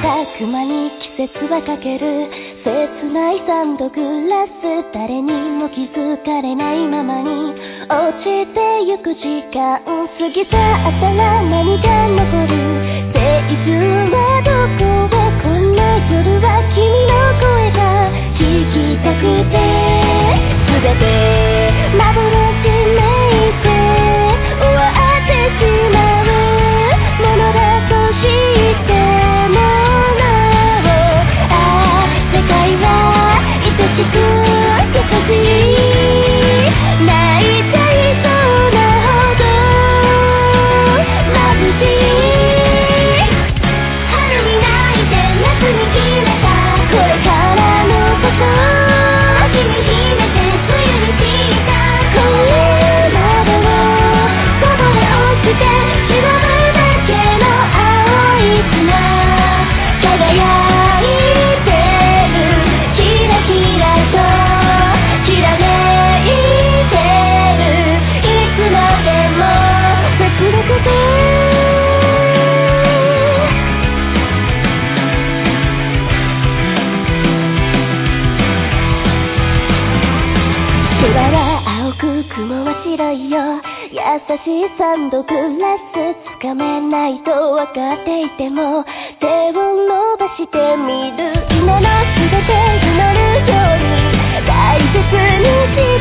く間に季節はかける切ないサンドグラス誰にも気づかれないままに落ちてゆく時間過ぎたったら何が残る白いよ優しさグラス掴めないと分かっていても手を伸ばしてみる。今の全て祈るように。大切にしろ。